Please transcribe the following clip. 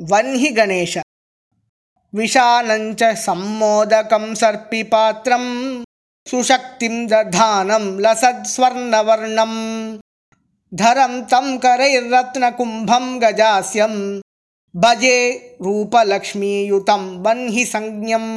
वह्नि गणेश। विशालञ्च सम्मोदकं सर्पिपात्रं सुशक्तिं दधानं लसत्स्वर्णवर्णं धरं तं करैरत्नकुम्भं गजास्यं भजे रूपलक्ष्मीयुतं वह्निसंज्ञम्